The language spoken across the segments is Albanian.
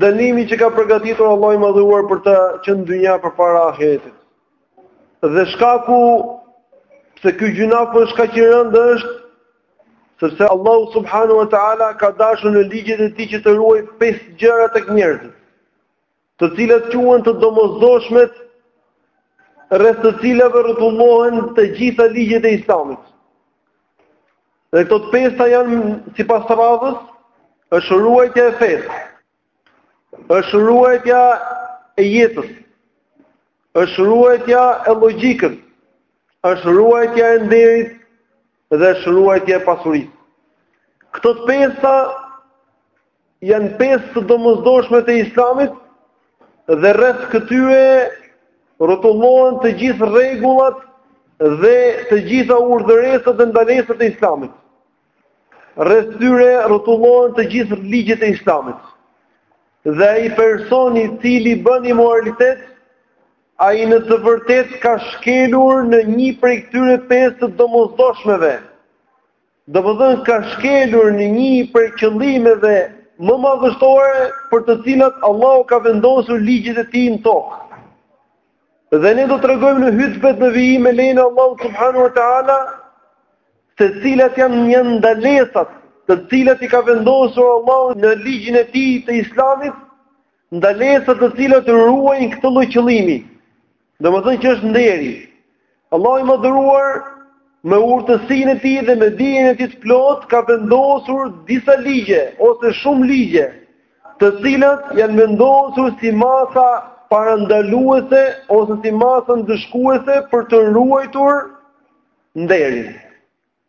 Dënimi që ka përgatitur Allahu i Madhëruar për të që në dynja përpara ahiretit. Dhe shkaku pse ky gjynah po është kaq i rëndë është sepse Allahu subhanahu wa taala ka dashur në ligjet e tij që të ruaj pesë gjëra tek njerëzit, të cilat quhen të domosdoshmet rreth të cilave rrotullohen të gjitha ligjet e Islamit. Dhe këto të pesta janë sipas radhës, është ruajtja e fesë, është ruajtja e jetës, është ruajtja e logikës, është ruajtja e nderit dhe është ruajtja e pasurisë. Këto të pesta janë pesë të domosdoshmet e islamit dhe rreth këtyre rrotullohen të gjithë rregullat dhe të gjitha urdhëresat dhe ndalesat e islamit. Rreth tyre rrotullohen të gjithë ligjet e islamit. Dhe ai person i cili bën imoralitet, ai në të vërtetë ka shkelur në një prej këtyre pesë të domosdoshmeve. Domethënë ka shkelur në një prej qëllimeve më madhështore për të cilat Allahu ka vendosur ligjet e tij në tokë. Dhe ne do të tregojmë në hutbet në vijim me lejen e Allahu subhanahu wa taala se cilat janë ndalesat, të cilat i ka vendosur Allahu në ligjin e tij të Islamit ndalesat të cilat ruajnë këtë lloj qëllimi. Domethënë që është nderi. Allahu i Madhëruar me urtësinë e tij dhe me dijen e tij të plotë ka vendosur disa ligje ose shumë ligje, të cilat janë vendosur si masa parandaluese ose si masa ndëshkuese për të ruajtur nderin.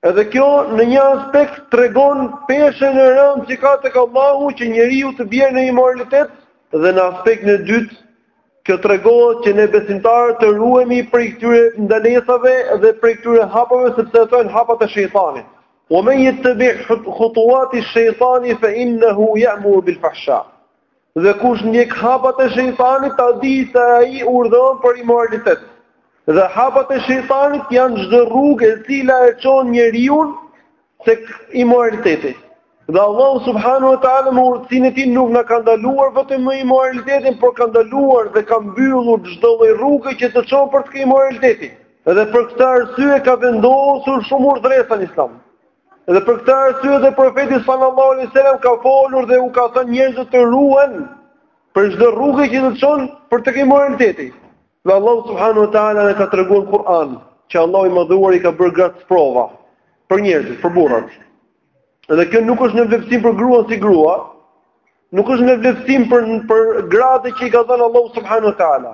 Edhe kjo në një aspekt tregon peshën e rëndë që ka tek Allahu që njeriu të bjerë në imoralitet dhe në aspektin e dytë kjo tregon që ne besimtarët të ruhemi prej këtyre ndalesave dhe prej këtyre hapave sepse ato janë hapat e shejtanit. Wa man yattabi khutuwati ash-shaytani fa innahu ya'muru bil fahsha. Dhe kush ndjek hapat e shejtanit, ta di se ai urdhon për imoralitet. Dhe hapat e shejtanit janë çdo rrugë e cila e çon njeriun tek imoraliteti. Dhe Allahu subhanahu wa taala me urtësinë e tij nuk na ka ndaluar vetëm imoralitetin, por ka ndaluar dhe ka mbyllur çdo lloj rruge që të çon për tek imoraliteti. Dhe për këtë arsye ka vendosur shumë urdhëresa në Islam. Dhe për këtë arsye dhe profeti sallallahu alaihi wasallam ka folur dhe u ka thënë njerëzve të ruhen për çdo rrugë që të çon për tek imoraliteti. Dhe Allahu subhanahu wa taala na ka treguar Kur'an, që Allahu i madhëruar i ka bërë gratë prova për njerëzit, për burrat. Dhe kjo nuk është nënvlerësim për gruan si grua, nuk është nënvlerësim për për gradën që i ka dhënë Allahu subhanahu wa taala.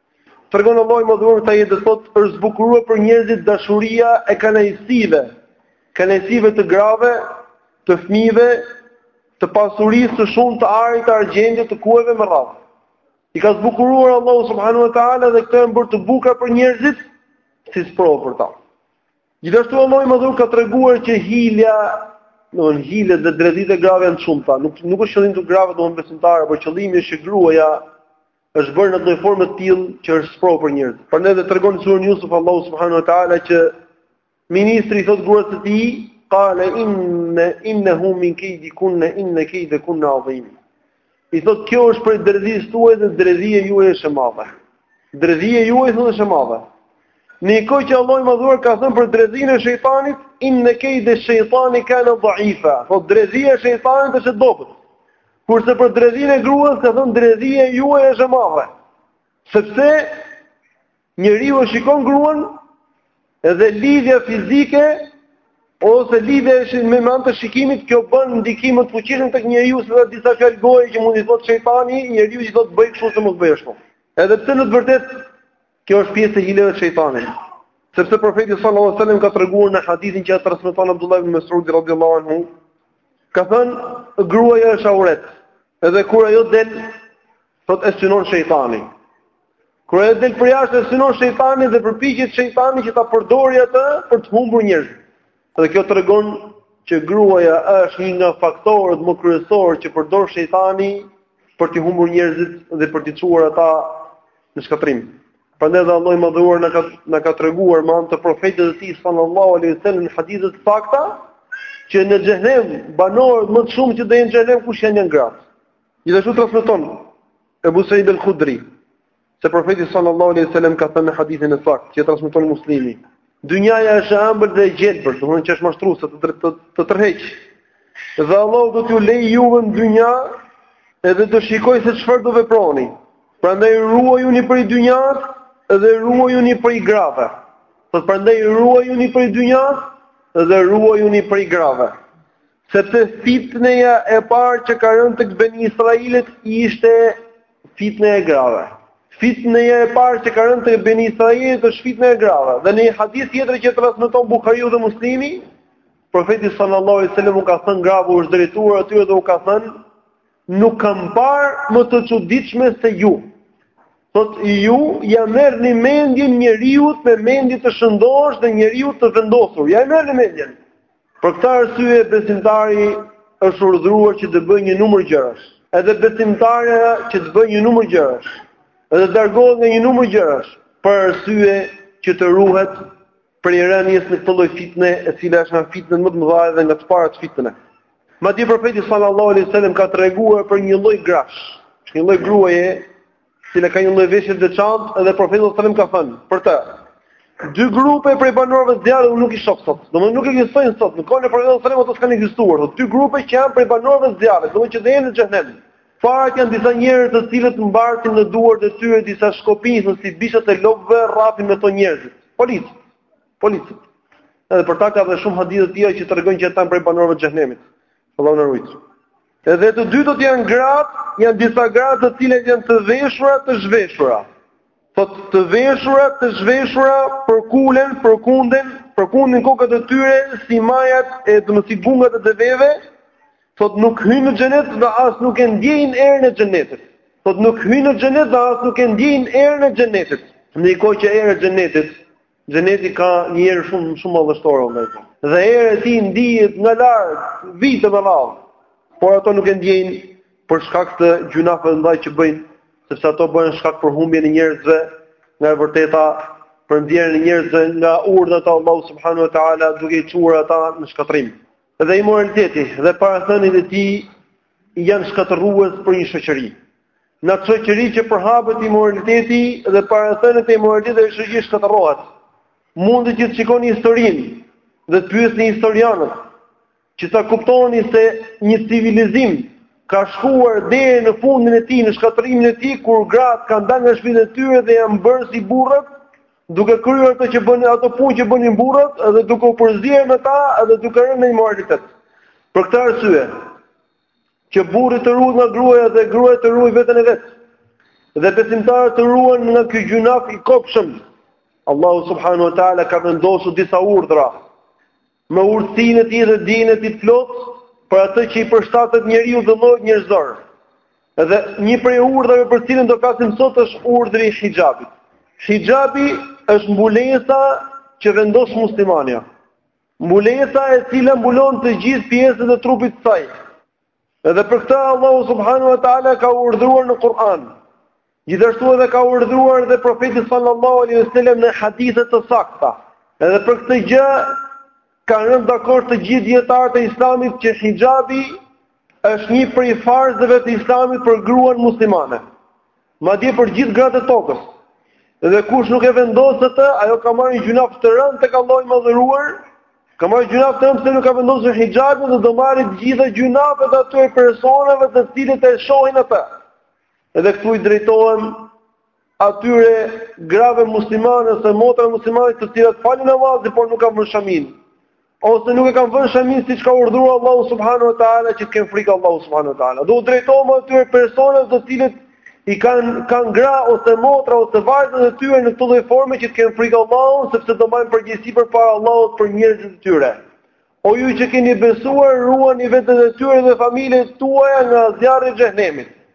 Tregon Allahu i madhëruar te ajeti thotë është zbukuruar për njerëzit dashuria e kënaqësive, kënaqësive të grave, të fëmijëve, të pasurisë së shumtë, të arit, të argjendit, të kuajve me radhë. I ka zbukuruar Allahu subhanahu wa taala dhe këto janë bërë të bukura për njerëzit si sprovë për ta. Gjithashtu Allahu i madhëruar ka treguar që hilja, domthonë hilet dhe dredhitë e grave janë shumta. Nuk nuk është qëllimi te gratë domthonë besimtare, por qëllimi është që gruaja është bërë në një formë të tillë që është sprovë për njerëzit. Prandaj dhe tregon surën Yusuf Allahu subhanahu wa taala që ministri i thotë gruas së tij, "Qala inna innahu min kaydi kunna inna kayda kunna azim." I thotë kjo është prej dredhisë tuaj dhe dredhia juaj është e madhe. Dredhia juaj thotë është e madhe. Në një kohë që Allahu i madhëruar ka thënë për dredhinë e shejtanit, "Inna kayda shaytani kana dha'ifa." Thotë dredhia e shejtanit është e dobët. Kurse për dredhin e gruas ka thënë dredhia juaj është e madhe. Sepse njeriu e shikon gruan dhe lidhja fizike ose lidhja me anë të shikimit, kjo bën ndikim më të fuqishëm tek njeriu se disa fjalë goje që mund t'i thotë shejtani njeriut që thotë bëj kështu ose mos bëj ashtu. Edhe pse në të vërtetë Kjo është pjesë e hileve të shejtanit. Sepse profeti sallallahu alajhi wasallam ka treguar në hadithin që e transmeton Abdullah ibn Mas'ud radhiyallahu anhu, ka thënë gruaja është auret, edhe kur ajo del thot e synon shejtani. Kur ajo del përjashta e synon shejtani dhe përpiqet shejtani që ta përdorë atë për të humbur njerëz. Dhe kjo tregon që gruaja është një nga faktorët më kryesorë që përdor shejtani për t'i humbur njerëzit dhe për t'i çuar ata në shkatërrim. Prandaj dhe Allahu i madhëruar na ka na ka treguar me anë të profetit të tij sallallahu alaihi wasallam në hadithe të sakta që në xhehenem banorët më të shumtë që do jenë xhehenem kush janë janë gratë. Gjithashtu transmeton Ebu Sa'id al-Khudri Se profeti sallallahu alaihi wasallam ka thënë në hadithin e saktë që transmeton Muslimi, dynjaja është e ëmbël dhe e gjelbër, domethënë që është mashtruese të të, të, të tërheq. Dhe Allahu do t'ju lejë juve në dynja edhe do shikojë se çfarë do veproni. Prandaj ruajuni prej dynjas dhe ruajuni prej grave. Thotë prandaj ruajuni prej dynjas dhe ruajuni prej grave. Sepse fitneja e parë që ka rënë tek beni Israilët ishte Fitneja e grave. Fitneja e parë që ka rënë te Beni Israilit është fitneja e grave. Dhe në një hadith tjetër që transmeton Buhariu dhe Muslimi, profeti sallallahu alaihi wasallam u ka thënë grave u është drejtuar atyre dhe u ka thënë nuk kam parë më të çuditshme se ju. Thot ju ja merrni mendjen njeriut me mendje të shëndosh dhe njeriut të vendosur. Ja merrni mendjen. Për këtë arsye besimtari është urdhëruar që të bëjë një numër gjërash. Edhe besimtarja që të bëjë një numër gjërash. Edhe të largohet nga një numër gjërash për arsye që të ruhet prej rënies në këtë lloj fitne, e cila është nga fitnet më të mëdha dhe nga të para të fitnave. Madje profeti sallallahu alaihi wasallam ka treguar për një lloj grash, një lloj gruaje Cila ka një lloj veshje të veçantë dhe profeti sallallahu alajhi wasallam ka thënë për të. Dy grupe prej banorëve të zjarrit unë nuk i shoh sot. Domthonë nuk ekzistojnë sot. Në kohën e profetit sallallahu alajhi wasallam ato s'kanë ekzistuar. Dy grupe që janë prej banorëve të zjarrit, domthonë që do jenë në xhehenem. Të parët janë disa njerëz të cilët mbartin në duart e tyre disa shkopinj si bishtat e lopëve, rrafin me to njerëzit. Policët. Policët. Edhe për ta ka dhe shumë hadithe të tjera që tregojnë që ata janë prej banorëve të xhehenemit. Allahu na rujt. Edhe të dytët janë gratë, janë disa gratë të cilat janë të veshura, të zhveshura. Thot të veshura, të zhveshura përkulen, përkunden, përkundin kokat e tyre si majat e të si gungat e deveve, thot nuk hyjnë në xhenet dhe as nuk e ndjejnë erën e xhenetit. Thot nuk hyjnë në xhenet dhe as nuk e ndjejnë erën e xhenetit. Në kohë që era e xhenetit Xheneti ka një erë shumë shumë madhështore o vëllezër. Dhe era e tij ndihet nga larg, vite me radhë. Por ato nuk e ndjejnë për shkak të gjynaheve të mëdha që bëjnë, sepse ato bëhen shkak për humbjen e njerëzve nga e vërteta, për nxjerrjen e njerëzve nga urdhrat e Allahut subhanahu wa taala, duke i çuar ata në shkatërrim. Dhe immoraliteti dhe parathëniet e tij janë shkatërrues për një shoqëri. Në atë shoqëri që përhapet imoraliteti dhe parathëniet e imoralitetit ajo shoqëri shkatërrohet. Mundet që të shikoni historinë dhe të pyesni historianët që ta kuptoni se një civilizim ka shkuar deri në fundin e tij, në shkatërrimin e tij kur gratë kanë dalë nga shtëpitë e tyre dhe janë bërë si burrat, duke kryer ato që bënë ato punë që bënin burrat dhe duke u përzier me ta dhe duke rënë në imoralitet. Për këtë arsye, Që burri të ruhet nga gruaja dhe gruaja të ruaj veten e vet. Dhe besimtarët të ruhen nga ky gjynah i kobshëm. Allahu subhanahu wa taala ka vendosur disa urdhra me urtësinë e tij dhe dijen e tij të plotë për atë që i përshtatet njeriut dhe llojit njerëzor. Dhe një prej urdhrave për cilin do flasim sot është urdhri i hixhabit. Hixhabi është mbulesa që vendos muslimanja. Mbulesa e cila mbulon të gjithë pjesët e trupit të saj. Edhe për këtë Allahu subhanahu wa taala ka urdhëruar në Kur'an. Gjithashtu edhe ka urdhëruar dhe profeti sallallahu alaihi wasallam në hadithe të sakta. Edhe për këtë gjë kanë rënë dakord të gjithë dijetarët e Islamit që hixhabi është një prej farzëve të Islamit për gruan muslimane. Madje për gjithë gratë e tokës. Dhe kush nuk e vendos atë, ajo ka marrë një gjynah të rëndë tek Allahu i Madhëruar. Ka marrë gjynah të rëndë se nuk ka vendosur hixhabin dhe do marrë të gjitha gjynahet e atyre personave të cilët e shohin atë. Edhe këtu i drejtohem atyre grave muslimane ose motrave muslimane të cilat falin namazin por nuk kanë vënë shaminë. ose nuk e kanë vënë shaminë siç ka urdhëruar Allahu subhanahu wa taala që të kenë frikë Allahun subhanahu wa taala. Dhe u drejtohem atyre personave të cilët i kanë kanë gra ose motra ose vajzat e tyre në këtë lloj forme që të kenë frikë Allahun sepse do mbajnë përgjegjësi përpara Allahut për njerëzit e tyre. O ju që keni besuar, ruani vetet e tyre dhe familjet tuaja nga zjarri i xhehenemit.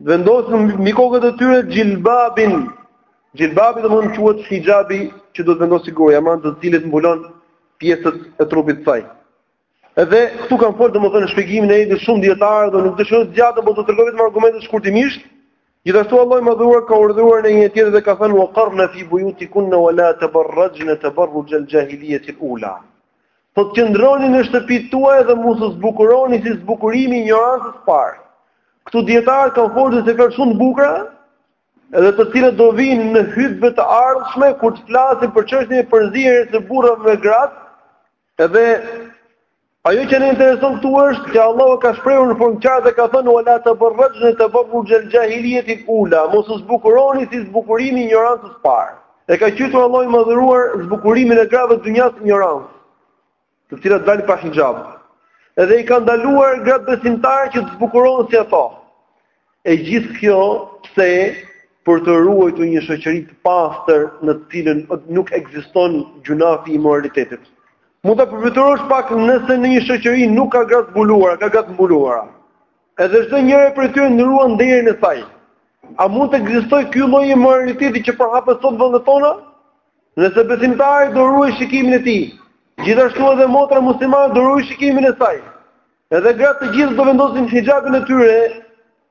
Vendosin mbi kokët e tyre xhilbabin. Xhilbabi domethënë quhet hixhabi që do të vendosë gruaja, me anë të cilit mbulon pjesët e trupit të saj. Edhe këtu kanë folë domethënë në shpjegimin e ajetit shumë dijetarë dhe nuk dëshiroj të zgjatem, por do të tregoj vetëm argumentet shkurtimisht. Gjithashtu Allahu i madhëruar ka urdhëruar në një ajet tjetër dhe ka thënë wa qarna fi buyutikunna wa la tabarrajna tabarruj al-jahiliyyah al-ula. Po qëndroni në shtëpitë tuaja dhe mos u zbukuroni si zbukurimi i injorancës parë. Këtu dijetarët kanë folur gjëra shumë të bukura, edhe të cilat do vijnë në hytbe të ardhshme kur të flasin për çështjen e përzierjes së burrave me gratë. Edhe ajo që na intereson këtu është që Allahu ka shprehur në formë të qartë dhe ka thënë wala tabarrajna tabarrujal jahiliyatil ula, mos u zbukuroni si zbukurimi i injorancës parë. E ka quajtur Allahu i madhëruar zbukurimin e grave të dynjas injorancë, të cilat dalin pa hixhab. Edhe i ka ndaluar gratë besimtare që të zbukurohen si ato. E gjithë kjo pse për të ruajtur një shoqëri të pastër në të cilën nuk ekziston gjynahu i imoralitetit. Mund ta përfytyrosh pak nëse në një shoqëri nuk ka gra të zbuluara, ka gra të mbuluara. Edhe çdo njëra prej tyre e ruan nderin e saj. A mund të ekzistojë ky lloj imoraliteti që përhapet sot në vendet tona? Nëse besimtari do ruajë shikimin e tij, gjithashtu edhe motra muslimane do ruajë shikimin e saj. Edhe gratë të gjithë do vendosin hixhabin e tyre,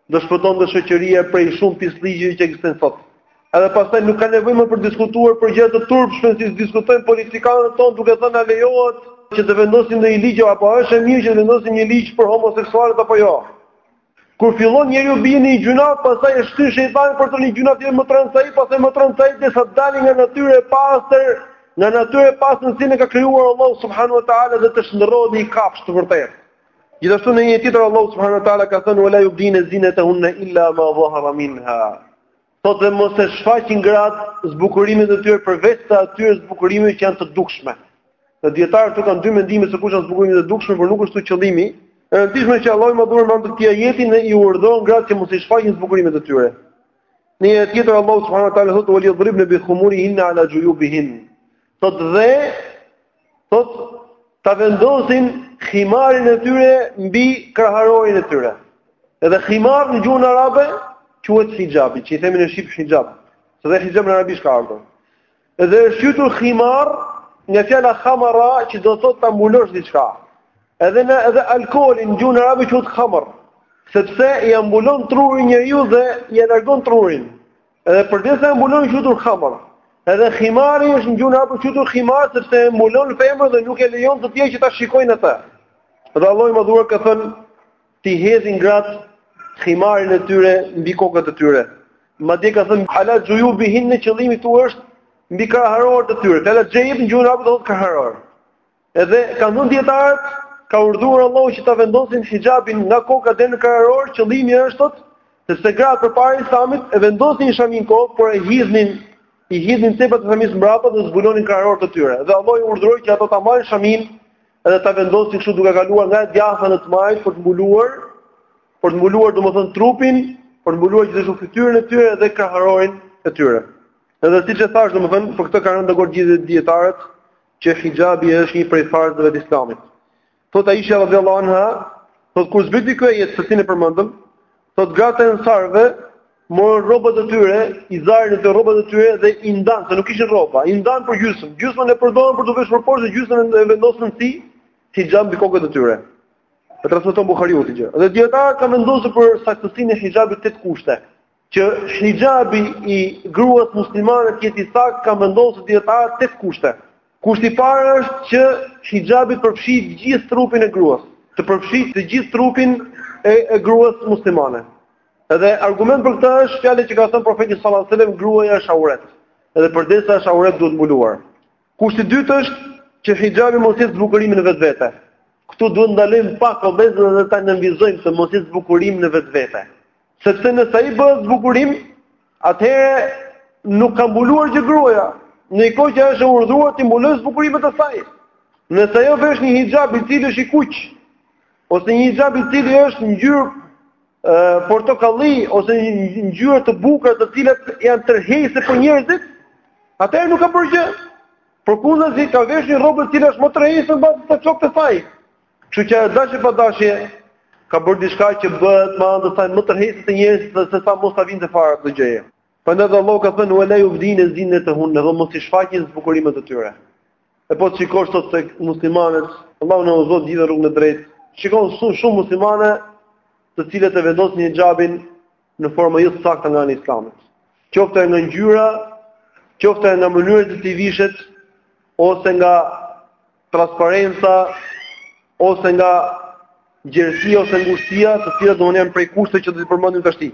do shpëtonte shoqëria prej shumë pisllëqeve që ekzistojnë sot. Edhe pastaj nuk ka nevojë më për të diskutuar për gjëra të turpshme siç diskutojnë politikanët tonë duke thënë a lejohet që të vendosim ndonjë ligj apo është e mirë që të vendosim një ligj për homoseksualët apo jo. Kur fillon njeriu bie në një gjynah, pastaj e shtyn shejtani për të një gjunat dhe më tron sa i pastaj më tron sa i dhe sa dalin nga natyra e pastër, nga natyra e pastër si na ka krijuar Allahu subhanahu wa taala dhe të shndërrohet në kafshë të vërtetë. Gjithashtu në një ajet tjetër Allahu subhanahu wa taala ka thënë wala yubdina zinatahunna illa ma dhahara minha. Thotë dhe mos e shfaqin gratë zbukurimet e tyre përveç të atyre zbukurimeve që janë të dukshme. Dhe dijetarët këtu kanë dy mendime se kush janë zbukurimet e dukshme, por nuk është këtu qëllimi. E rëndësishme që Allahu i madhëruar me anë të këtij ajeti i urdhëron gratë që mos i shfaqin zbukurimet e tyre. Në një ajet tjetër Allahu subhanahu wa taala thotë: "Wa liyadribna bi khumurihin ala juyubihin." Thotë dhe Thotë, ta vendosin khimarin e tyre mbi kraharorin e tyre. Edhe khimar në gjuhën arabe quhet hijabi, që i themi në shqip hijab. Se dhe hijab në arabisht ka ardhur. Edhe është quajtur khimar nga fjala khamara që do thotë ta mbulosh diçka. Edhe në edhe alkooli në gjuhën arabe quhet khamar, sepse ia mbulon trurin njeriut dhe ia largon trurin. Edhe përderisa e mbulon është quajtur khamar. Edhe khimari është në gjuhën arabe quajtur khimar sepse e mbulon femrën dhe nuk e lejon të tjerët që ta shikojnë atë. Dhe Allahu i madhëruar ka thënë t'i hedhin gratë khimarin e tyre mbi kokat e tyre. Madje ka thënë ala juyubihin dhe qëllimi këtu është mbi kraharorët e tyre. Fjala xhejb në gjuhën arabe do të thotë kraharor. Edhe kanë thënë dijetarët, ka urdhëruar Allahu që ta vendosin hijabin nga koka deri në krahor, qëllimi është thotë, sepse gratë përpara islamit e vendosnin shaminë në kokë, por e hidhnin i hidhnin cepat e shamisë mbrapa dhe zbulonin kraharorët e tyre. Dhe Allahu i urdhëroi që ato ta marrin shaminë edhe ta vendosin kështu duke kaluar nga e djathta në të majtë për të mbuluar, për të mbuluar domethënë trupin, për të mbuluar gjithashtu fytyrën e tyre dhe kraharorin e tyre. Edhe siç e thashë domethënë për këtë kanë rënë dakord gjithë dijetarët, që hijabi është një prej farzeve të Islamit. Thotë Aisha radhiyallahu anha, thotë kur zbriti ky ajet të cilin e përmendëm, thotë gratë e ensarve morën rrobat e tyre, izarët, rrobat e tyre dhe i ndan, se nuk kishin rroba, i ndanë për gjysmë. Gjysmën e përdorën për t'u veshur poshtë dhe gjysmën e vendosën si hijab mbi kokën e tyre. E transmeton Buhariu këtë gjë. Dhe dijetarët kanë vendosur për saktësinë e hijabit tetë kushte. Që hijabi i gruas muslimane të jetë i saktë kanë vendosur dijetarët tetë kushte. Kushti i parë është që hijabi të përfshijë të gjithë trupin e gruas, të përfshijë të gjithë trupin e, e gruas muslimane. Edhe argument për këtë është fjala që ka thënë profeti sallallahu alajhi wasallam, gruaja është auret. Edhe përderisa është auret duhet mbuluar. Kushti i dytë është që hijabi mos jetë zbukurim në vetvete. Këtu duhet ndalojmë pak o vëllezër dhe ta nënvizojmë të mos jetë zbukurim në vetvete. Sepse nëse ai bëhet zbukurim, atëherë nuk ka mbuluar gjë gruaja, në një kohë që është e urdhëruar të mbulojë zbukurimet e saj. Nëse ajo vesh një hijab i cili është i kuq, ose një hijab i cili është ngjyrë portokalli ose ngjyra të bukura të cilat janë tërheqëse për njerëzit, atëherë nuk ka bërë gjë. Përkundazi ka vesh një rrobë e cila është më tërheqëse mbase se flokët e saj. Kështu që dashje pa dashje ka bërë diçka që bëhet me anë të saj më tërheqëse te njerëzit se sa mos ta vinte fare atë gjëje. Prandaj dhe Allah ka thënë wala yubdina zinatahun, të mos i shfaqin zbukurimet e tyre. E po shikosh sot te muslimanët, Allahu na udhëzoftë gjithë në rrugën e drejtë. Shikon shumë shumë muslimane të cilat e vendosin hijabin në formë jo të saktë nga Islami. Qoftë nga ngjyra, qoftë nga mënyra se si vishet ose nga transparenca ose nga gjerësia ose ngushtësia, të cilat do të jenë prej kushteve që do të përmendim tash.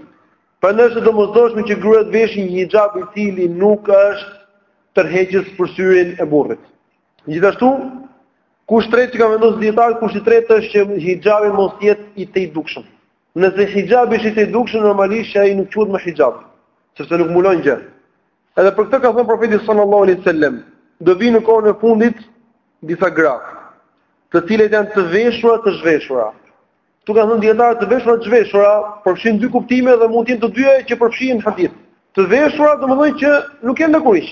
Prandaj është e domosdoshme që gruaja të veshë një hijab i cili nuk është tërheqës për syrin e burrit. Gjithashtu, kusht i tretë që kanë vendosur dijetarët, kushti i tretë është që hijabi mos jetë i tejdukshëm. Nëse hijabi është i tejdukshëm, normalisht ai nuk quhet më hijab, sepse nuk mbulon gjë. Edhe për këtë ka thënë profeti sallallahu alaihi wasallam, do vinë në kohën e fundit disa gra, të cilat janë të veshura, të zhveshura. Këtu kanë thënë dijetarët të veshura, të zhveshura, përfshin dy kuptime dhe mund të jenë të dyja që përfshihen në hadith. Të veshura domethënë që nuk janë lakuriq.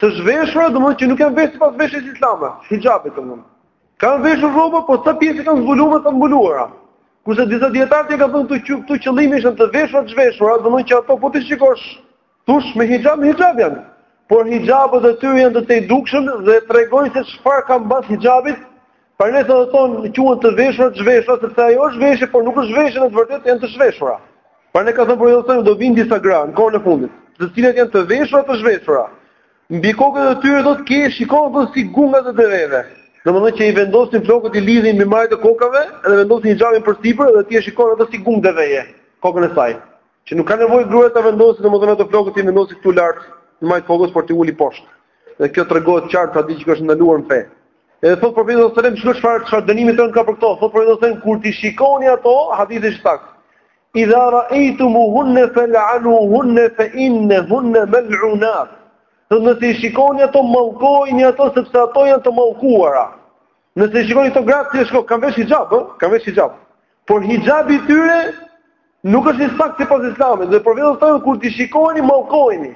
Të zhveshura domethënë që nuk janë veshë pas veshjes islame, hijabit domethënë. Kanë veshur rroba, por ca pjesë i kanë të zbuluara të mbuluara. Kurse disa dijetarë kanë thënë këtu që këtu qëllimi është të veshura, të zhveshura, domethënë që ato po t'i shikosh Tush me hijab, me hijab janë. Por hijabet e tyre janë të tejdukshëm dhe tregojnë se çfarë ka mbas hijabit. Prandaj thonë thonë quhen të veshura të zhveshura, sepse ajo është veshje, por nuk është veshje në të vërtetë janë të zhveshura. Prandaj ka thënë profeti thotë do vinë disa gra në kohën e fundit, të cilat janë të veshura të zhveshura. Mbi kokën e tyre do të ketë shikon si gunga të deveve. Domethënë që i vendosin flokët i lidhin në majë të kokave dhe vendosin hijabin përsipër dhe ti e shikon ato si gungë deveje kokën e saj. Që nuk ka nevojë gruaja ta vendosë, domethënë ato flokët t'i vendosi këtu lart, në majë të kokës por t'i uli poshtë. Dhe kjo tregohet qartë se diçka është e ndaluar në fe. Edhe thot profeti sallallahu alajhi wasallam, çfarë çfarë dënimi thot ka për këto? Thot profeti sallallahu alajhi wasallam, kur t'i shikoni ato, hadithi është i saktë. Idha ra'aytumuhunna fal'anuhunna fa innahunna mal'unat. Thot nëse i shikoni ato mallkojini ato sepse ato janë të mallkuara. Nëse shikoni këto gratë si shko, kanë vesh hijab, ë? Kanë vesh hijab. Por hijabi i tyre nuk është i saktë sipas Islamit. Dhe profeti sallallahu kur t'i shikoni, mallkojini.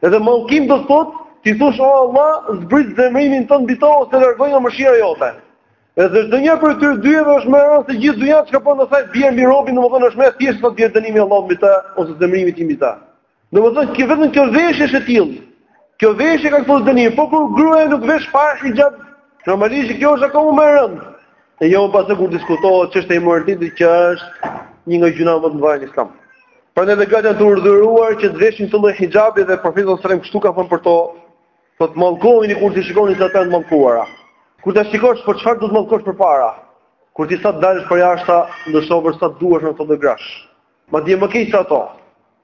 Edhe mallkim do thotë të thuash o Allah, zbrit zemrimin tënd mbi to ose largoj nga mëshira jote. Edhe çdonjëra prej tyre dyve është më e rëndë se gjithë dynja çka po ndosaj bie mbi robin, domethënë është më e thjeshtë se t'i bie dënimi i Allahut mbi të ose zemrimi i tij mbi të. Domethënë, kjo vetëm kjo veshje është e tillë, kjo veshje ka këtë dënim, po kur gruaja nuk vesh fare hijab, që normalisht kjo është akoma më rëndë. E jo më pastaj kur diskutohet çështja e imoralitetit që është një nga gjynahet më të mëdha në islam. Prandaj dhe gratë janë të urdhëruara që të veshin këtë lloj hijabi dhe profeti alejhi selam kështu ka thënë për to, t'i mallkoni kur t'i shikoni se ato janë të mallkuara. Kur të shikosh po çfarë do të mallkosh përpara, kur ti sa të dalësh përjashta, mund të shohësh sa të duash këto lloj grash. Madje më keq se ato.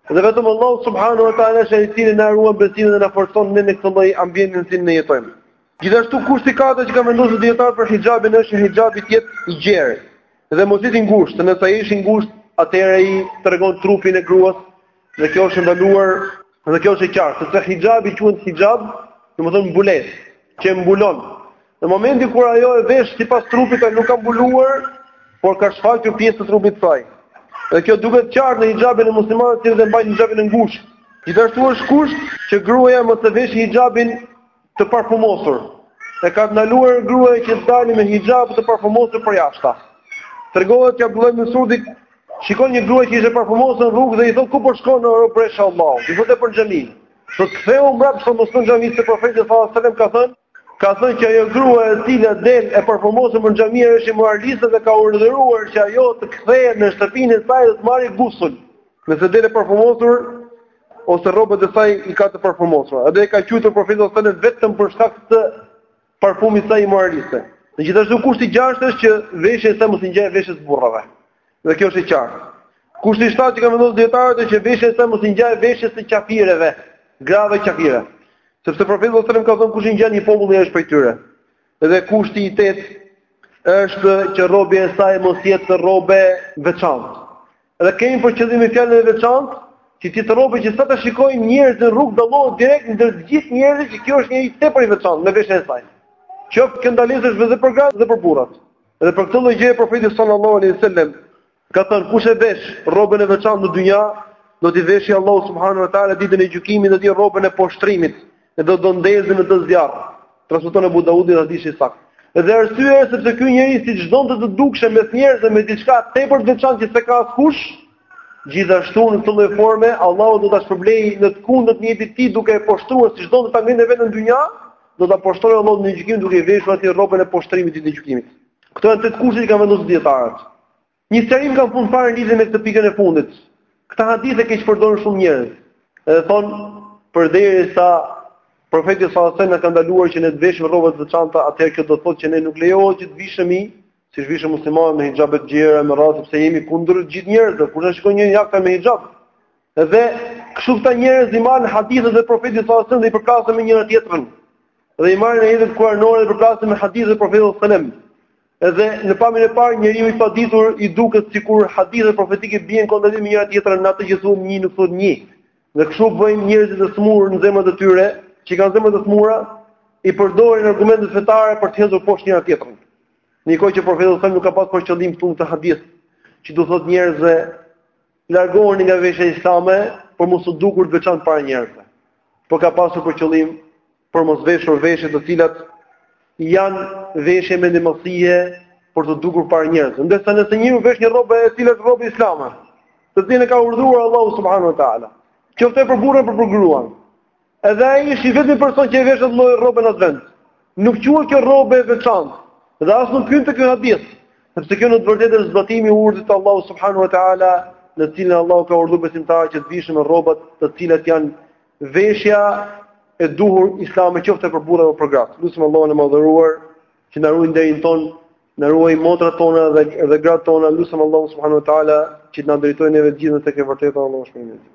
Dhe vetëm Allahu subhanahu wa taala është ai i cili na e ruan besimin dhe na forcon ne në këtë lloj ambienti në cilin ne jetojmë. Gjithashtu kushti katërt që kanë vendosur dijetarët për hijabin është që hijabi të jetë i gjerë dhe mos i ngushtë, nëse ai është i ngushtë, atëherë ai tregon trupin e gruas dhe kjo është e ndaluar dhe kjo është e qartë, sepse hijabi quhet hijab, domethënë mbulesë, që mbulon. Në momentin kur ajo e vesh sipas trupit, ai nuk ka mbuluar, por ka shfaqur pjesë të trupit të saj. Dhe kjo duket qartë në hijabin e muslimaneve që e mbajnë hijabin e ngushtë. Gjithashtu është kusht që gruaja mos të veshë hijabin të parfumosur. E ka të ndaluar gruaja që të dalë me hijab të parfumosur përjashta. Tregohet që Abdullah ibn Mesudi shikon një grua që ishte parfumosur në rrugë dhe i thotë ku po shkon o robëresha e Allahut. I thotë për xhami. I thotë kthehu mbrapsht dhe mos shko në xhami se profeti sallallahu alajhi wasallam ka thënë ka thënë që ajo grua e cila del e parfumosur për në xhami është imoraliste dhe ka urdhëruar që ajo të kthehet në shtëpinë e saj dhe të marrë gusul. Nëse del e parfumosur ose rrobat e saj i ka të parfumosura. Edhe e ka quajtur profeti sallallahu alajhi wasallam vetëm për shkak të parfumit të saj imoraliste. E gjithashtu kushti i gjashtë është që veshja e saj mos i ngjajë veshjes së burrave. Dhe kjo është e qartë. Kushti i shtatë që kanë vendosur dijetarët është që veshja e saj mos i ngjajë veshjes së qafireve, grave qafire. Sepse profeti sallallahu alajhi wasallam ka thënë kush i ngjan një populli është prej tyre. Dhe kushti i tetë është që rrobja e saj mos jetë rrobe e veçantë. Dhe kemi për qëllim fjalën e veçantë, që të jetë rrobe që sa ta shikojnë njerëzit në rrugë dallohet direkt ndër të gjithë njerëzit që kjo është njeri tepër i veçantë me veshjen e saj. Kjo ndalesë është edhe për gratë dhe për burrat. Dhe për këtë lloj gjëje profeti sallallahu alaihi sallam, ka thënë kush e vesh rrobën e veçantë në dynja, do t'i veshi Allahu subhanahu wa taala ditën e gjykimit do t'i rrobën e poshtrimit, dhe do të ndezi në të zjarr, transmeton Ebu Daudi, hadithi i saktë. Dhe arsyeja është sepse ky njeri siç donte të dukshe mes njerëzve me diçka tepër të veçantë që s'e ka askush, gjithashtu në këtë lloj forme, Allah do ta shpërblejë në të kundërtën e tij duke e poshtruar siç donte ta ngrinte veten në dynja, do ta poshtrojë Allahu në gjykim duke i veshur atë rrobën e poshtrimit ditën e gjykimit. Këto janë tetë kushte që kanë vendosur dijetarët. Një sqarim kam fund fare lidhje me këtë pikën e fundit. Këtë hadith e keqpërdorin shumë njerëz. Edhe thonë përderisa profeti sallallahu alajhi wasallam ka ndaluar që ne të veshim rroba të veçanta, atëherë kjo do të thotë që ne nuk lejohet që të vishemi Siç vishën muslimanët me hijab të gjerë me radhë sepse jemi kundër gjithë njerëzve, kur na shikojnë njerëz me hijab. Dhe kështu këta njerëz i marrin hadithet e profetit sallallahu alajhi wasallam dhe i përplasin me njëra tjetrën. Dhe i marrin ajetet kuranore dhe përplasin me hadithet e profetit sallallahu alajhi wasallam. Edhe në pamjen e parë njeriut të paditur i duket sikur hadithet profetike bien kontradiktë me njëra tjetrën në atë që thotë një nuk thotë një. Dhe kështu bëjnë njerëzit të smurë në zemrat e tyre, që kanë zemrat e smura, i përdorin argumentet fetare për të hedhur poshtë njëra tjetrën. Në kohë që profeti sallallahu nuk ka pas për qëllim këtu te hadith, që t'u thotë njerëzve largohuni nga veshja islame për mos t'u dukur të veçantë para njerëzve. Por ka pasur për qëllim për mos veshur veshje të cilat janë veshje mendjemadhësie për t'u dukur para njerëzve. Ndërsa nëse njeriu vesh një rrobë e cila është rrobë islame, të cilën e ka urdhëruar Allahu subhanahu wa taala, qoftë për burrin apo për gruan, Edhe ai është i vetmi person që e vesh atë lloj rrobe në atë vend. Nuk quhet kjo rrobe e veçantë. Dhe as nuk hyn te ky hadith, sepse kjo në të vërtetë është zbatim i urdhrit të Allahut subhanahu wa taala, në të cilin Allahu ka urdhëruar besimtarët që të vishen me rrobat të cilat janë veshja e duhur islame qoftë për burra apo për gra. Lusim Allahun e madhëruar që të na ruajë nderin tonë, na ruajë motrat tona dhe dhe gratë tona. Lusim Allahun subhanahu wa taala që të na drejtojë neve të gjithë tek e vërteta Allahu subhanahu wa taala.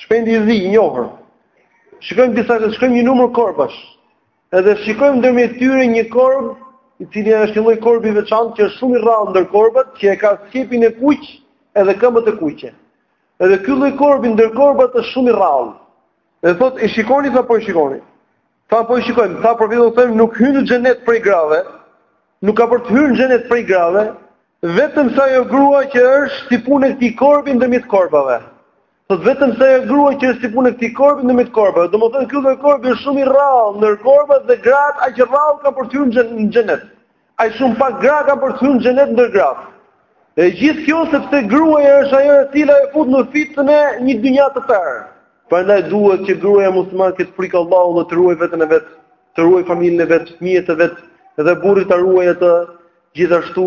Shpendi i zi, i njohur. Shikojmë disa, shikojmë një numër korbash. Edhe shikojmë ndërmjet tyre një korb, i cili është një lloj korbi i veçantë që është shumë i rrallë ndër korbat, që e ka sqepin e kuq edhe këmbët e kuqe. Edhe ky lloj korbi ndër korbat është shumë i rrallë. Dhe thotë, "E shikoni tha po e shikoni?" Tha po i shikojmë, tha profeti u them, nuk hyn në xhenet prej grave, nuk ka për të hyrë në xhenet prej grave, vetëm se ajo grua që është si punë e këtij korbi ndërmjet korbave. Thotë vetëm se ajo grua që është si punë e këtij korbi ndërmjet korbave. Domethënë, ky lloj korbi është shumë i rrallë, ndër korbat dhe gratë, aq rrallë kanë për të hyrë në xhenet. Aq shumë pak gra kanë për të hyrë në xhenet ndër gratë. E gjithë kjo sepse gruaja është ajo e cila e fut në fitnë një dynja të tërë. Prandaj duhet që gruaja muslimane të ketë frikë Allahun dhe të ruajë veten e vet, të ruajë familjen e vet, fëmijët e vet dhe burri ta ruajë atë gjithashtu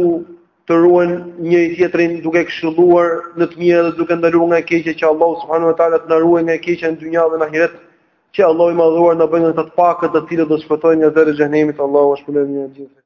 të ruajnë njëri tjetrin duke këshilluar në të mirë dhe duke ndaluar nga e keqja që Allahu subhanahu wa taala të na ruajë nga e keqja në dynja dhe në ahiret që Allahu i madhëruar të na bëjë nga të pakët të cilët do të shpëtojnë nga zjarri i xhehenemit Allahu ju shpërbleftë të gjithë